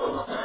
Oh,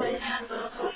Hansel.